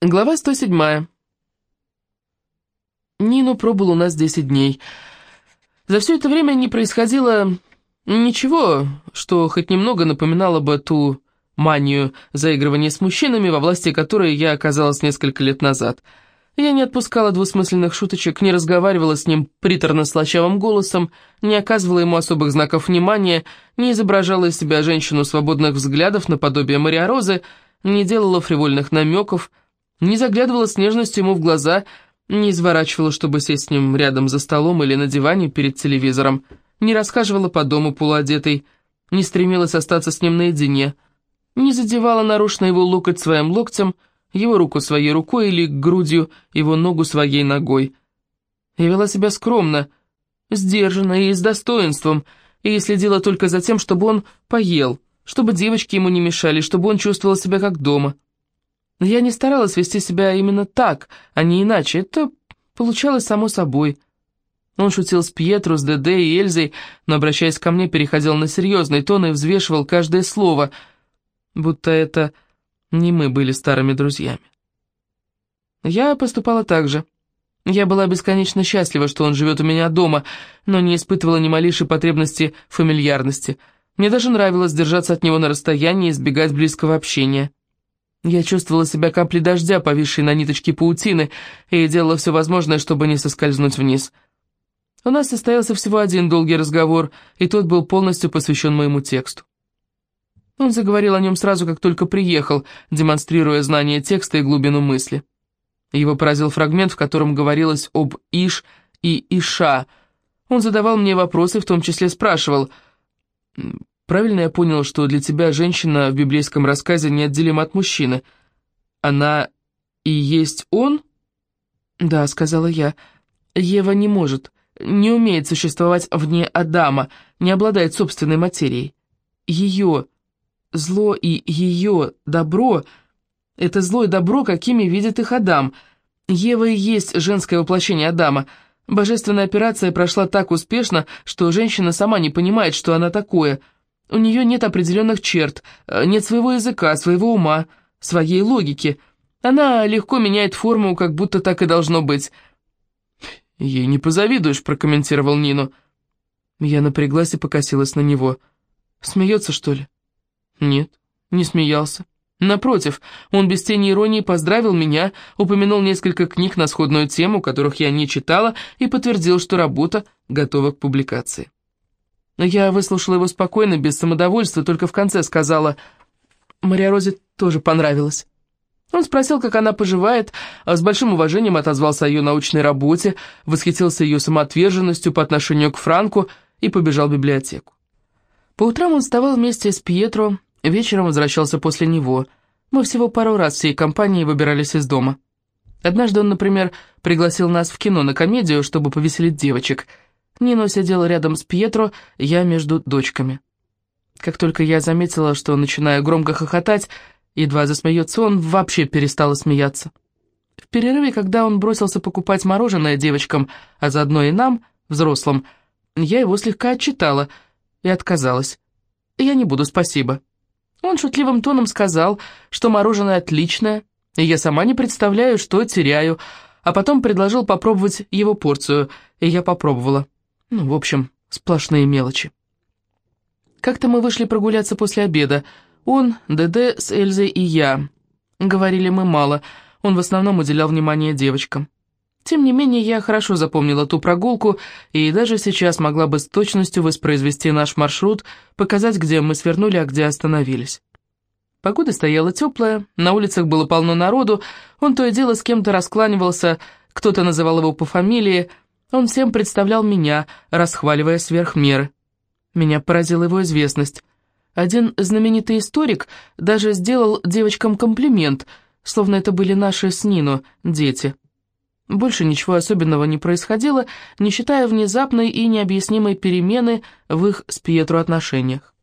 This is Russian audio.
Глава 107. Нину пробыл у нас 10 дней. За все это время не происходило ничего, что хоть немного напоминало бы ту манию заигрывания с мужчинами, во власти которой я оказалась несколько лет назад. Я не отпускала двусмысленных шуточек, не разговаривала с ним приторно-слащавым голосом, не оказывала ему особых знаков внимания, не изображала из себя женщину свободных взглядов наподобие Мария Розы, не делала фривольных намеков, не заглядывала с нежностью ему в глаза, не изворачивала, чтобы сесть с ним рядом за столом или на диване перед телевизором, не расхаживала по дому полуодетой, не стремилась остаться с ним наедине, не задевала нарочно его локоть своим локтем, его руку своей рукой или грудью, его ногу своей ногой. Я вела себя скромно, сдержанно и с достоинством, и следила только за тем, чтобы он поел, чтобы девочки ему не мешали, чтобы он чувствовал себя как дома. Я не старалась вести себя именно так, а не иначе. Это получалось само собой. Он шутил с Пьетро, с Деде и Эльзой, но, обращаясь ко мне, переходил на серьезный тон и взвешивал каждое слово, будто это не мы были старыми друзьями. Я поступала так же. Я была бесконечно счастлива, что он живет у меня дома, но не испытывала ни малейшей потребности фамильярности. Мне даже нравилось держаться от него на расстоянии и избегать близкого общения. Я чувствовала себя каплей дождя, повисшей на ниточке паутины, и делала все возможное, чтобы не соскользнуть вниз. У нас состоялся всего один долгий разговор, и тот был полностью посвящен моему тексту. Он заговорил о нем сразу, как только приехал, демонстрируя знание текста и глубину мысли. Его поразил фрагмент, в котором говорилось об Иш и Иша. Он задавал мне вопросы, в том числе спрашивал, Правильно я понял, что для тебя женщина в библейском рассказе неотделима от мужчины? Она и есть он? Да, сказала я. Ева не может, не умеет существовать вне Адама, не обладает собственной материей. Ее зло и ее добро — это зло и добро, какими видит их Адам. Ева и есть женское воплощение Адама. Божественная операция прошла так успешно, что женщина сама не понимает, что она такое — у нее нет определенных черт, э, нет своего языка, своего ума, своей логики. Она легко меняет форму, как будто так и должно быть. «Ей не позавидуешь», — прокомментировал Нину. Я напряглась и покосилась на него. «Смеется, что ли?» «Нет, не смеялся. Напротив, он без тени иронии поздравил меня, упомянул несколько книг на сходную тему, которых я не читала, и подтвердил, что работа готова к публикации. Но я выслушала его спокойно, без самодовольства, только в конце сказала, «Мария Розе тоже понравилось». Он спросил, как она поживает, а с большим уважением отозвался о ее научной работе, восхитился ее самоотверженностью по отношению к Франку и побежал в библиотеку. По утрам он вставал вместе с Пьетро, вечером возвращался после него. Мы всего пару раз всей компанией выбирались из дома. Однажды он, например, пригласил нас в кино на комедию, чтобы повеселить девочек – Нино сидела рядом с Пьетро, я между дочками. Как только я заметила, что начинаю громко хохотать, едва засмеется он, вообще перестала смеяться. В перерыве, когда он бросился покупать мороженое девочкам, а заодно и нам, взрослым, я его слегка отчитала и отказалась. Я не буду, спасибо. Он шутливым тоном сказал, что мороженое отличное, и я сама не представляю, что теряю, а потом предложил попробовать его порцию, и я попробовала. Ну, в общем, сплошные мелочи. Как-то мы вышли прогуляться после обеда. Он, ДД с Эльзой и я. Говорили мы мало, он в основном уделял внимание девочкам. Тем не менее, я хорошо запомнила ту прогулку и даже сейчас могла бы с точностью воспроизвести наш маршрут, показать, где мы свернули, а где остановились. Погода стояла теплая, на улицах было полно народу, он то и дело с кем-то раскланивался, кто-то называл его по фамилии – он всем представлял меня, расхваливая сверх меры. Меня поразила его известность. Один знаменитый историк даже сделал девочкам комплимент, словно это были наши с Нино дети. Больше ничего особенного не происходило, не считая внезапной и необъяснимой перемены в их с Пьетру отношениях.